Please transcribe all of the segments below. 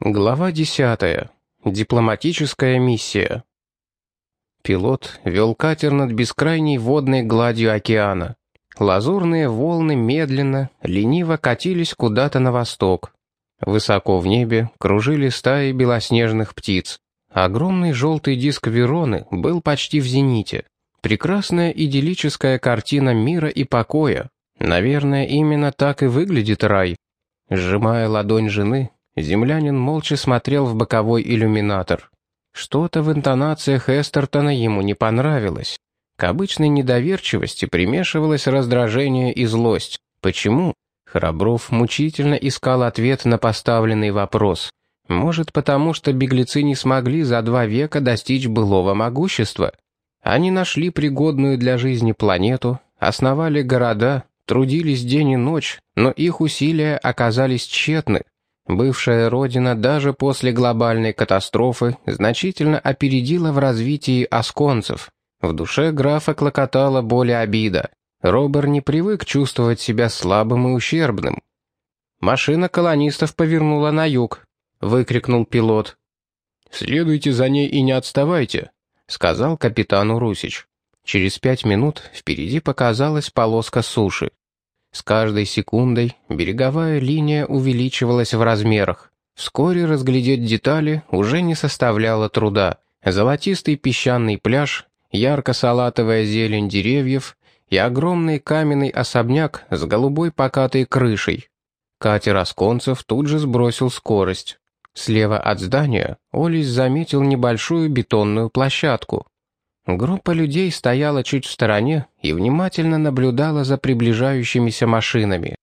Глава 10. Дипломатическая миссия. Пилот вел катер над бескрайней водной гладью океана. Лазурные волны медленно, лениво катились куда-то на восток. Высоко в небе кружили стаи белоснежных птиц. Огромный желтый диск Вероны был почти в зените. Прекрасная идиллическая картина мира и покоя. Наверное, именно так и выглядит рай. Сжимая ладонь жены, Землянин молча смотрел в боковой иллюминатор. Что-то в интонациях Эстертона ему не понравилось. К обычной недоверчивости примешивалось раздражение и злость. Почему? Храбров мучительно искал ответ на поставленный вопрос. Может, потому что беглецы не смогли за два века достичь былого могущества? Они нашли пригодную для жизни планету, основали города, трудились день и ночь, но их усилия оказались тщетны. Бывшая родина даже после глобальной катастрофы значительно опередила в развитии осконцев. В душе графа клокотала боль и обида. Робер не привык чувствовать себя слабым и ущербным. «Машина колонистов повернула на юг», — выкрикнул пилот. «Следуйте за ней и не отставайте», — сказал капитану Русич. Через пять минут впереди показалась полоска суши. С каждой секундой береговая линия увеличивалась в размерах. Вскоре разглядеть детали уже не составляло труда. Золотистый песчаный пляж, ярко-салатовая зелень деревьев и огромный каменный особняк с голубой покатой крышей. Катер Осконцев тут же сбросил скорость. Слева от здания Олис заметил небольшую бетонную площадку. Группа людей стояла чуть в стороне и внимательно наблюдала за приближающимися машинами.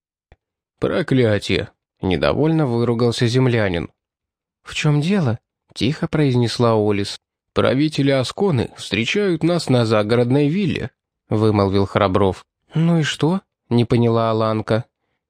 «Проклятие!» — недовольно выругался землянин. «В чем дело?» — тихо произнесла Олис. «Правители Асконы встречают нас на загородной вилле», — вымолвил Храбров. «Ну и что?» — не поняла Аланка.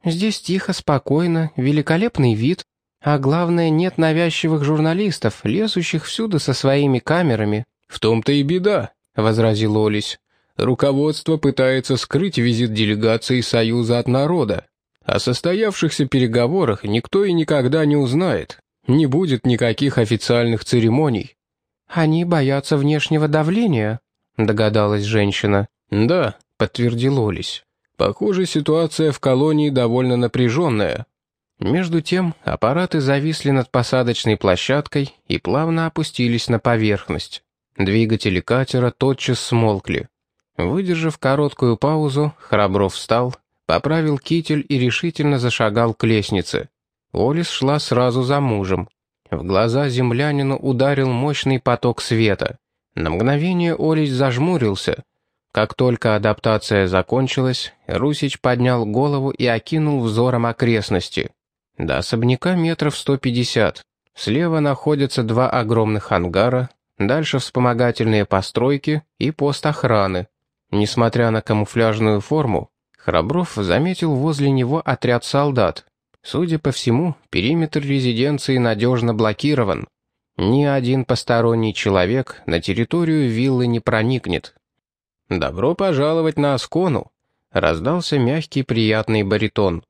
«Здесь тихо, спокойно, великолепный вид, а главное, нет навязчивых журналистов, лезущих всюду со своими камерами. «В том-то и беда», — возразил Олесь. «Руководство пытается скрыть визит делегации Союза от народа. О состоявшихся переговорах никто и никогда не узнает. Не будет никаких официальных церемоний». «Они боятся внешнего давления», — догадалась женщина. «Да», — подтвердил Олесь. «Похоже, ситуация в колонии довольно напряженная». Между тем аппараты зависли над посадочной площадкой и плавно опустились на поверхность. Двигатели катера тотчас смолкли. Выдержав короткую паузу, Храбров встал, поправил китель и решительно зашагал к лестнице. Олис шла сразу за мужем. В глаза землянину ударил мощный поток света. На мгновение Олис зажмурился. Как только адаптация закончилась, Русич поднял голову и окинул взором окрестности. До особняка метров 150. Слева находятся два огромных ангара, дальше вспомогательные постройки и пост охраны. Несмотря на камуфляжную форму, Храбров заметил возле него отряд солдат. Судя по всему, периметр резиденции надежно блокирован. Ни один посторонний человек на территорию виллы не проникнет. «Добро пожаловать на Аскону!» — раздался мягкий приятный баритон.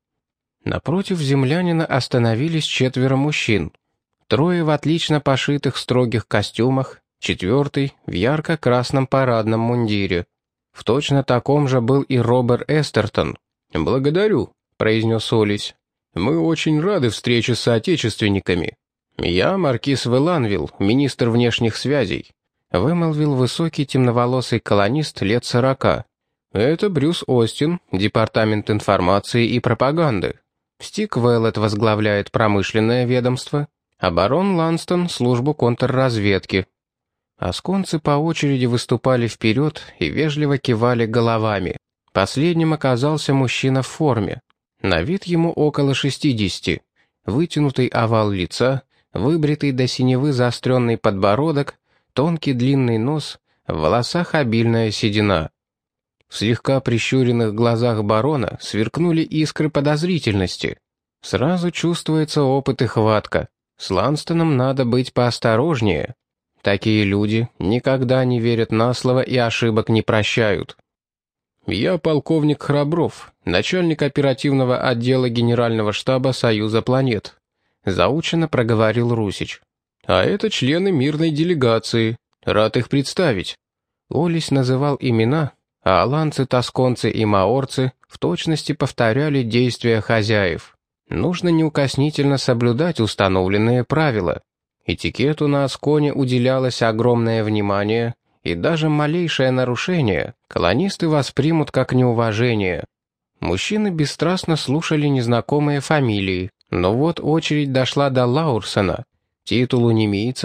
Напротив землянина остановились четверо мужчин — Трое в отлично пошитых строгих костюмах, четвертый в ярко-красном парадном мундире. В точно таком же был и Робер Эстертон. «Благодарю», — произнес Олесь. «Мы очень рады встрече с соотечественниками. Я маркиз Веланвилл, министр внешних связей», — вымолвил высокий темноволосый колонист лет сорока. «Это Брюс Остин, департамент информации и пропаганды. Стик Веллет возглавляет промышленное ведомство, а барон Ланстон — службу контрразведки. Асконцы по очереди выступали вперед и вежливо кивали головами. Последним оказался мужчина в форме. На вид ему около шестидесяти. Вытянутый овал лица, выбритый до синевы заостренный подбородок, тонкий длинный нос, в волосах обильная седина. В слегка прищуренных глазах барона сверкнули искры подозрительности. Сразу чувствуется опыт и хватка. С Ланстоном надо быть поосторожнее. Такие люди никогда не верят на слово и ошибок не прощают. Я полковник Храбров, начальник оперативного отдела Генерального штаба Союза планет. заученно проговорил Русич. «А это члены мирной делегации. Рад их представить». Олесь называл имена, а аланцы, тосконцы и маорцы в точности повторяли действия хозяев. Нужно неукоснительно соблюдать установленные правила. Этикету на Асконе уделялось огромное внимание, и даже малейшее нарушение колонисты воспримут как неуважение. Мужчины бесстрастно слушали незнакомые фамилии, но вот очередь дошла до Лаурсона. Титул у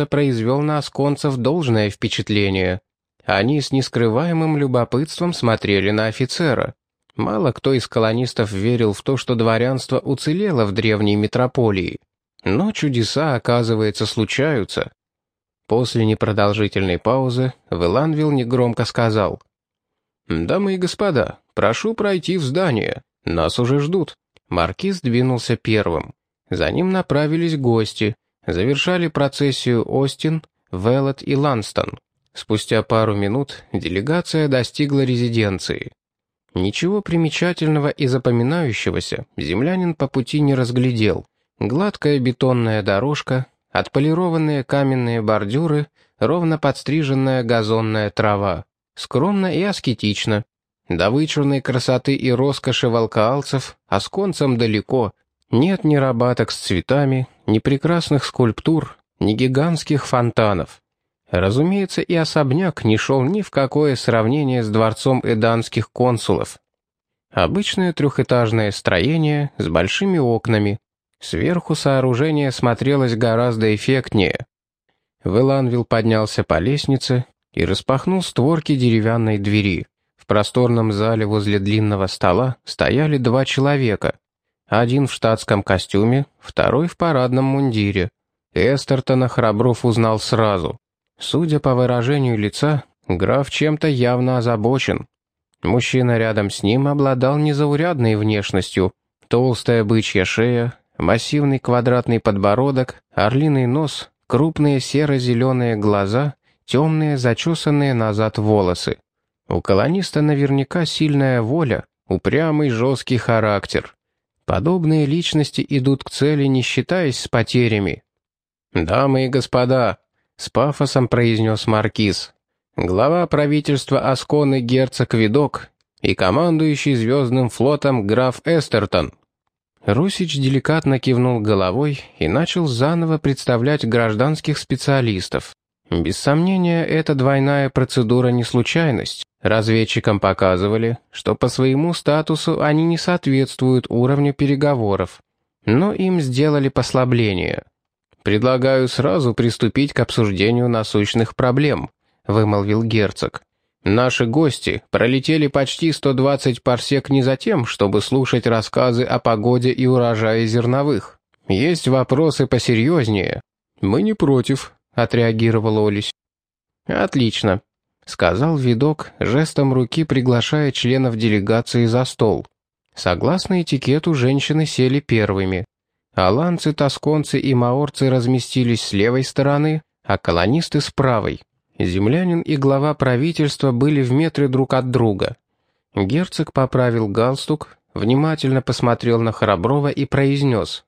произвел на асконцев должное впечатление. Они с нескрываемым любопытством смотрели на офицера. Мало кто из колонистов верил в то, что дворянство уцелело в древней метрополии. Но чудеса, оказывается, случаются. После непродолжительной паузы Веланвилл негромко сказал. «Дамы и господа, прошу пройти в здание. Нас уже ждут». Маркиз двинулся первым. За ним направились гости. Завершали процессию Остин, Веллот и Ланстон. Спустя пару минут делегация достигла резиденции. Ничего примечательного и запоминающегося землянин по пути не разглядел. Гладкая бетонная дорожка, отполированные каменные бордюры, ровно подстриженная газонная трава. Скромно и аскетично. До вычурной красоты и роскоши волкоалцев, а с концем далеко. Нет ни рабаток с цветами, ни прекрасных скульптур, ни гигантских фонтанов. Разумеется, и особняк не шел ни в какое сравнение с дворцом эданских консулов. Обычное трехэтажное строение с большими окнами. Сверху сооружение смотрелось гораздо эффектнее. Веланвилл поднялся по лестнице и распахнул створки деревянной двери. В просторном зале возле длинного стола стояли два человека. Один в штатском костюме, второй в парадном мундире. Эстертона Храбров узнал сразу. Судя по выражению лица, граф чем-то явно озабочен. Мужчина рядом с ним обладал незаурядной внешностью. Толстая бычья шея, массивный квадратный подбородок, орлиный нос, крупные серо-зеленые глаза, темные зачесанные назад волосы. У колониста наверняка сильная воля, упрямый жесткий характер. Подобные личности идут к цели, не считаясь с потерями. «Дамы и господа», с пафосом произнес Маркиз. Глава правительства Асконы герцог Видок и командующий звездным флотом граф Эстертон. Русич деликатно кивнул головой и начал заново представлять гражданских специалистов. Без сомнения, эта двойная процедура не случайность. Разведчикам показывали, что по своему статусу они не соответствуют уровню переговоров. Но им сделали послабление. «Предлагаю сразу приступить к обсуждению насущных проблем», — вымолвил герцог. «Наши гости пролетели почти 120 парсек не за тем, чтобы слушать рассказы о погоде и урожае зерновых. Есть вопросы посерьезнее». «Мы не против», — отреагировал Олесь. «Отлично», — сказал видок, жестом руки приглашая членов делегации за стол. Согласно этикету, женщины сели первыми. Аланцы, тосконцы и маорцы разместились с левой стороны, а колонисты с правой. Землянин и глава правительства были в метре друг от друга. Герцог поправил галстук, внимательно посмотрел на Храброва и произнес.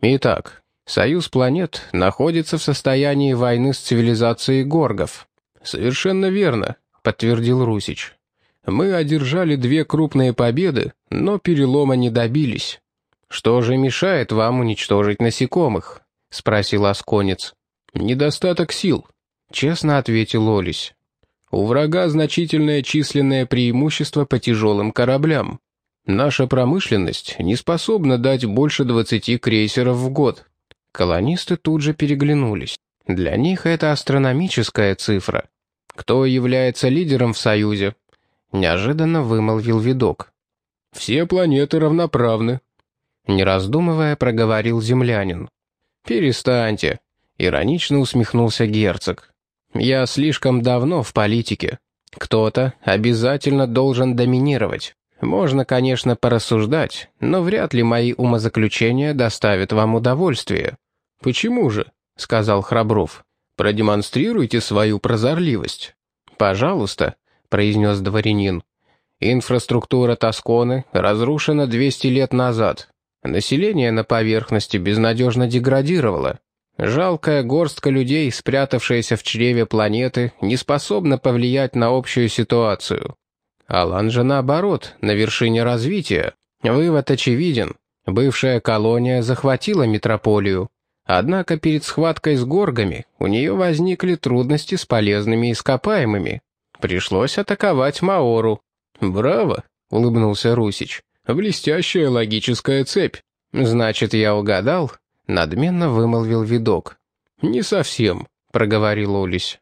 «Итак, Союз планет находится в состоянии войны с цивилизацией горгов». «Совершенно верно», — подтвердил Русич. «Мы одержали две крупные победы, но перелома не добились. «Что же мешает вам уничтожить насекомых?» — спросил Асконец. «Недостаток сил», — честно ответил Олесь. «У врага значительное численное преимущество по тяжелым кораблям. Наша промышленность не способна дать больше двадцати крейсеров в год». Колонисты тут же переглянулись. Для них это астрономическая цифра. Кто является лидером в Союзе? Неожиданно вымолвил видок. «Все планеты равноправны», не раздумывая, проговорил землянин. «Перестаньте», — иронично усмехнулся герцог. «Я слишком давно в политике. Кто-то обязательно должен доминировать. Можно, конечно, порассуждать, но вряд ли мои умозаключения доставят вам удовольствие». «Почему же?» — сказал Храбров. «Продемонстрируйте свою прозорливость». «Пожалуйста», — произнес дворянин. «Инфраструктура Тосконы разрушена 200 лет назад. Население на поверхности безнадежно деградировало. Жалкая горстка людей, спрятавшаяся в чреве планеты, не способна повлиять на общую ситуацию. Алан же наоборот, на вершине развития. Вывод очевиден. Бывшая колония захватила метрополию. Однако перед схваткой с горгами у нее возникли трудности с полезными ископаемыми. Пришлось атаковать Маору. «Браво!» — улыбнулся Русич. «Блестящая логическая цепь». «Значит, я угадал?» — надменно вымолвил видок. «Не совсем», — проговорил Олесь.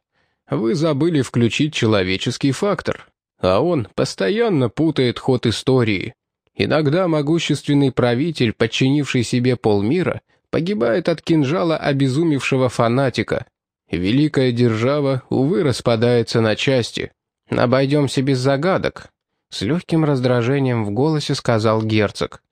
«Вы забыли включить человеческий фактор, а он постоянно путает ход истории. Иногда могущественный правитель, подчинивший себе полмира, погибает от кинжала обезумевшего фанатика. Великая держава, увы, распадается на части. Обойдемся без загадок», — с легким раздражением в голосе сказал герцог.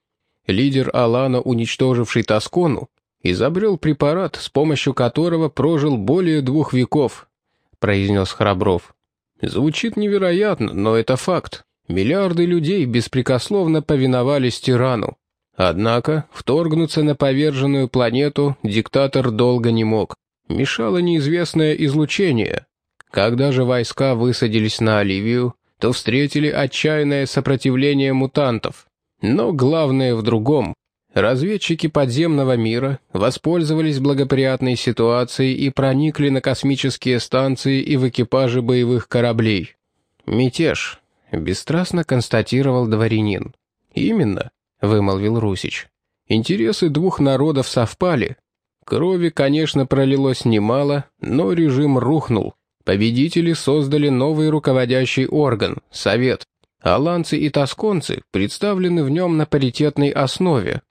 Лидер Алана, уничтоживший Тоскону, изобрел препарат, с помощью которого прожил более двух веков», — произнес Храбров. «Звучит невероятно, но это факт. Миллиарды людей беспрекословно повиновались тирану. Однако вторгнуться на поверженную планету диктатор долго не мог. Мешало неизвестное излучение. Когда же войска высадились на Оливию, то встретили отчаянное сопротивление мутантов. Но главное в другом. Разведчики подземного мира воспользовались благоприятной ситуацией и проникли на космические станции и в экипажи боевых кораблей. «Мятеж», — бесстрастно констатировал дворянин. «Именно», — вымолвил Русич. «Интересы двух народов совпали. Крови, конечно, пролилось немало, но режим рухнул. Победители создали новый руководящий орган — Совет. Аланцы и тосконцы представлены в нем на паритетной основе,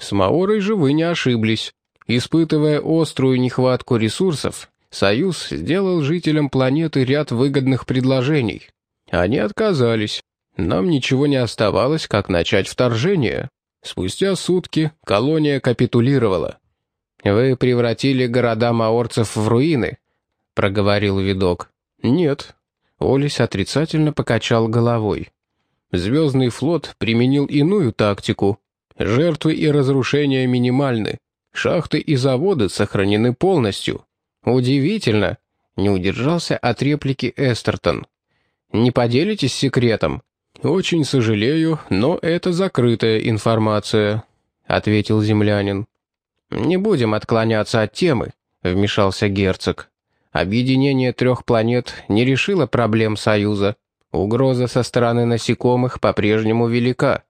с Маорой же вы не ошиблись. Испытывая острую нехватку ресурсов, Союз сделал жителям планеты ряд выгодных предложений. Они отказались. Нам ничего не оставалось, как начать вторжение. Спустя сутки колония капитулировала. «Вы превратили города маорцев в руины», — проговорил видок. «Нет». Олесь отрицательно покачал головой. «Звездный флот применил иную тактику. Жертвы и разрушения минимальны. Шахты и заводы сохранены полностью. Удивительно, не удержался от реплики Эстертон. Не поделитесь секретом? Очень сожалею, но это закрытая информация, ответил землянин. Не будем отклоняться от темы, вмешался герцог. Объединение трех планет не решило проблем Союза. Угроза со стороны насекомых по-прежнему велика.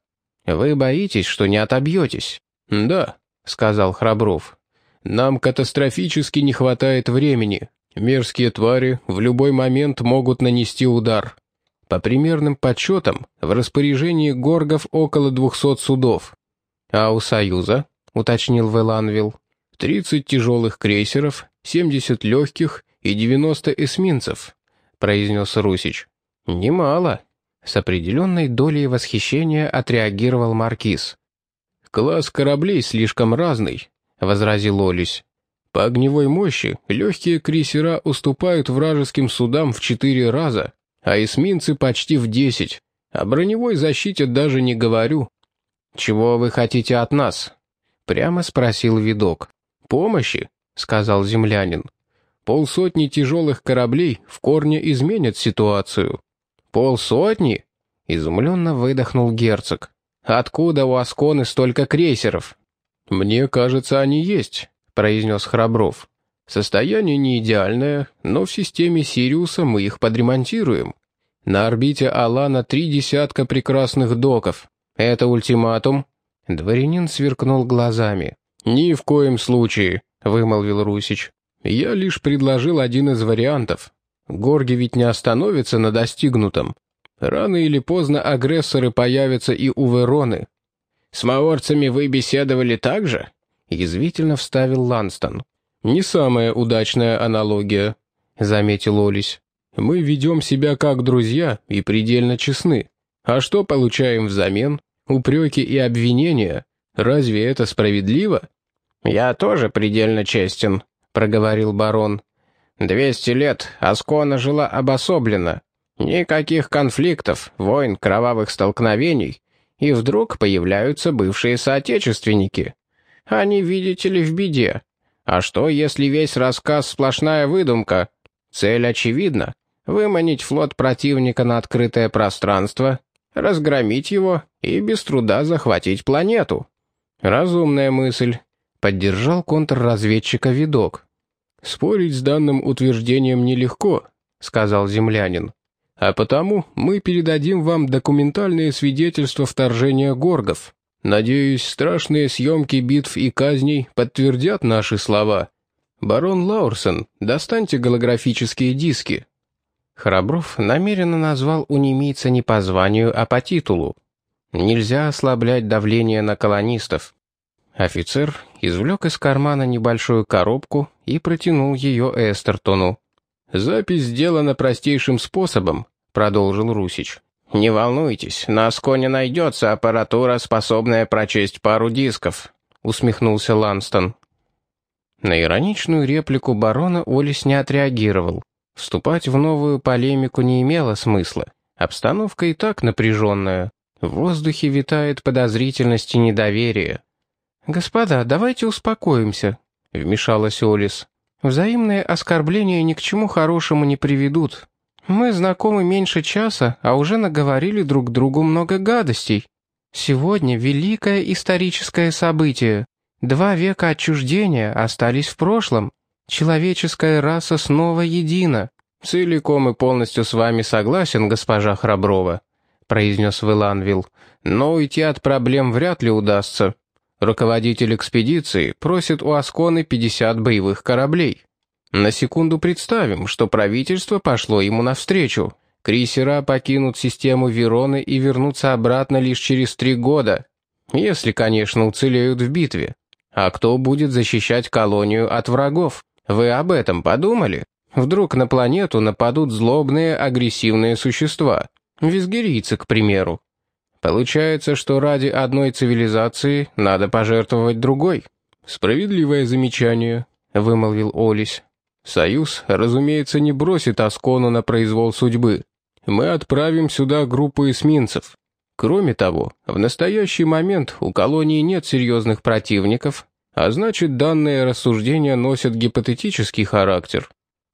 «Вы боитесь, что не отобьетесь?» «Да», — сказал Храбров. «Нам катастрофически не хватает времени. Мерзкие твари в любой момент могут нанести удар. По примерным подсчетам, в распоряжении горгов около двухсот судов. А у Союза, — уточнил Веланвилл, — тридцать тяжелых крейсеров, семьдесят легких и девяносто эсминцев, — произнес Русич. «Немало», с определенной долей восхищения отреагировал Маркиз. «Класс кораблей слишком разный», — возразил Олесь. «По огневой мощи легкие крейсера уступают вражеским судам в четыре раза, а эсминцы почти в десять. О броневой защите даже не говорю». «Чего вы хотите от нас?» — прямо спросил видок. «Помощи», — сказал землянин. «Полсотни тяжелых кораблей в корне изменят ситуацию. «Полсотни?» — изумленно выдохнул герцог. «Откуда у Асконы столько крейсеров?» «Мне кажется, они есть», — произнес Храбров. «Состояние не идеальное, но в системе Сириуса мы их подремонтируем. На орбите Алана три десятка прекрасных доков. Это ультиматум?» Дворянин сверкнул глазами. «Ни в коем случае», — вымолвил Русич. «Я лишь предложил один из вариантов. Горги ведь не остановятся на достигнутом. Рано или поздно агрессоры появятся и у Вероны. «С маорцами вы беседовали так же?» — язвительно вставил Ланстон. «Не самая удачная аналогия», — заметил Олесь. «Мы ведем себя как друзья и предельно честны. А что получаем взамен? Упреки и обвинения. Разве это справедливо?» «Я тоже предельно честен», — проговорил барон. Двести лет Аскона жила обособленно. Никаких конфликтов, войн, кровавых столкновений. и вдруг появляются бывшие соотечественники. Они, видите ли, в беде. А что, если весь рассказ сплошная выдумка? Цель очевидна — выманить флот противника на открытое пространство, разгромить его и без труда захватить планету. Разумная мысль. Поддержал контрразведчика видок. «Спорить с данным утверждением нелегко», — сказал землянин. «А потому мы передадим вам документальные свидетельства вторжения горгов. Надеюсь, страшные съемки битв и казней подтвердят наши слова. Барон Лаурсон, достаньте голографические диски». Храбров намеренно назвал унемийца не по званию, а по титулу. Нельзя ослаблять давление на колонистов. Офицер извлек из кармана небольшую коробку и протянул ее Эстертону. «Запись сделана простейшим способом», — продолжил Русич. «Не волнуйтесь, на Асконе найдется аппаратура, способная прочесть пару дисков», — усмехнулся Ланстон. На ироничную реплику барона Олис не отреагировал. Вступать в новую полемику не имело смысла. Обстановка и так напряженная. В воздухе витает подозрительность и недоверие. «Господа, давайте успокоимся», — вмешалась Олис. «Взаимные оскорбления ни к чему хорошему не приведут. Мы знакомы меньше часа, а уже наговорили друг другу много гадостей. Сегодня великое историческое событие. Два века отчуждения остались в прошлом. Человеческая раса снова едина. Целиком и полностью с вами согласен, госпожа Храброва», — произнес Виланвилл. «Но уйти от проблем вряд ли удастся. Руководитель экспедиции просит у Асконы 50 боевых кораблей. На секунду представим, что правительство пошло ему навстречу. Крейсера покинут систему Вероны и вернутся обратно лишь через три года. Если, конечно, уцелеют в битве. А кто будет защищать колонию от врагов? Вы об этом подумали? Вдруг на планету нападут злобные, агрессивные существа. Визгерийцы, к примеру. Получается, что ради одной цивилизации надо пожертвовать другой. Справедливое замечание, вымолвил Олис. Союз, разумеется, не бросит Аскону на произвол судьбы. Мы отправим сюда группу эсминцев. Кроме того, в настоящий момент у колонии нет серьезных противников, а значит, данные рассуждения носят гипотетический характер.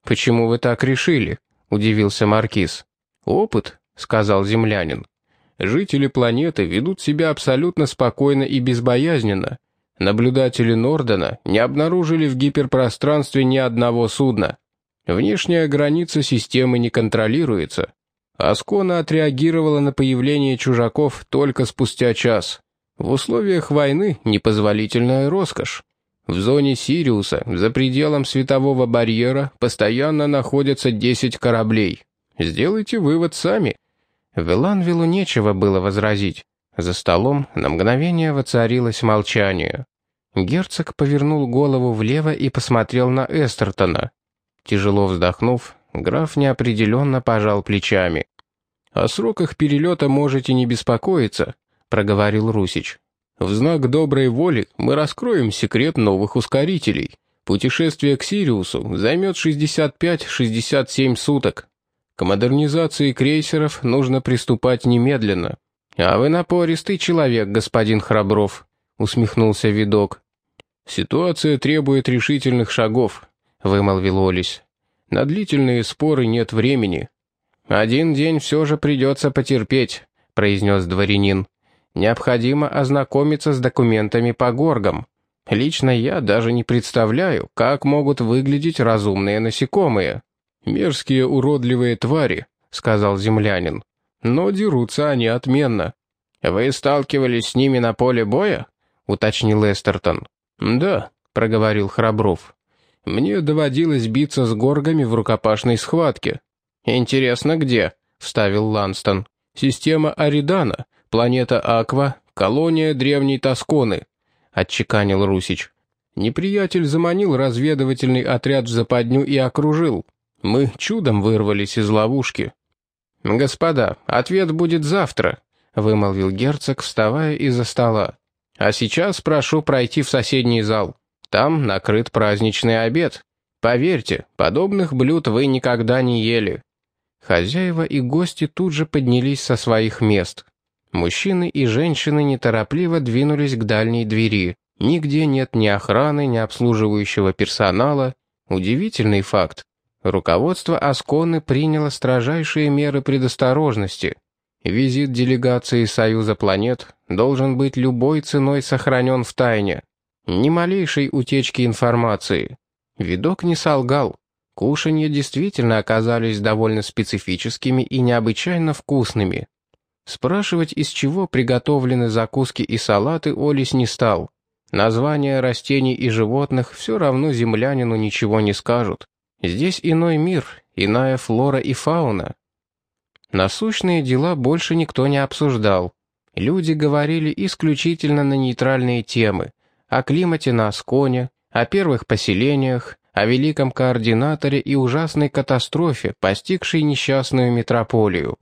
«Почему вы так решили?» — удивился Маркиз. «Опыт», — сказал землянин. Жители планеты ведут себя абсолютно спокойно и безбоязненно. Наблюдатели Нордена не обнаружили в гиперпространстве ни одного судна. Внешняя граница системы не контролируется. Аскона отреагировала на появление чужаков только спустя час. В условиях войны непозволительная роскошь. В зоне Сириуса, за пределом светового барьера, постоянно находятся 10 кораблей. Сделайте вывод сами. Веланвилу нечего было возразить. За столом на мгновение воцарилось молчание. Герцог повернул голову влево и посмотрел на Эстертона. Тяжело вздохнув, граф неопределенно пожал плечами. «О сроках перелета можете не беспокоиться», — проговорил Русич. «В знак доброй воли мы раскроем секрет новых ускорителей. Путешествие к Сириусу займет 65-67 суток. К модернизации крейсеров нужно приступать немедленно. «А вы напористый человек, господин Храбров», — усмехнулся видок. «Ситуация требует решительных шагов», — вымолвил Олесь. «На длительные споры нет времени». «Один день все же придется потерпеть», — произнес дворянин. «Необходимо ознакомиться с документами по горгам. Лично я даже не представляю, как могут выглядеть разумные насекомые». «Мерзкие уродливые твари», — сказал землянин. «Но дерутся они отменно». «Вы сталкивались с ними на поле боя?» — уточнил Эстертон. «Да», — проговорил Храбров. «Мне доводилось биться с горгами в рукопашной схватке». «Интересно, где?» — вставил Ланстон. «Система Аридана, планета Аква, колония древней Тосконы», — отчеканил Русич. Неприятель заманил разведывательный отряд в западню и окружил. Мы чудом вырвались из ловушки. «Господа, ответ будет завтра», — вымолвил герцог, вставая из-за стола. «А сейчас прошу пройти в соседний зал. Там накрыт праздничный обед. Поверьте, подобных блюд вы никогда не ели». Хозяева и гости тут же поднялись со своих мест. Мужчины и женщины неторопливо двинулись к дальней двери. Нигде нет ни охраны, ни обслуживающего персонала. Удивительный факт. Руководство Асконы приняло строжайшие меры предосторожности. Визит делегации Союза планет должен быть любой ценой сохранен в тайне. Ни малейшей утечки информации. Видок не солгал. Кушанья действительно оказались довольно специфическими и необычайно вкусными. Спрашивать, из чего приготовлены закуски и салаты, Олис не стал. Названия растений и животных все равно землянину ничего не скажут. Здесь иной мир, иная флора и фауна. Насущные дела больше никто не обсуждал. Люди говорили исключительно на нейтральные темы. О климате на Асконе, о первых поселениях, о великом координаторе и ужасной катастрофе, постигшей несчастную метрополию.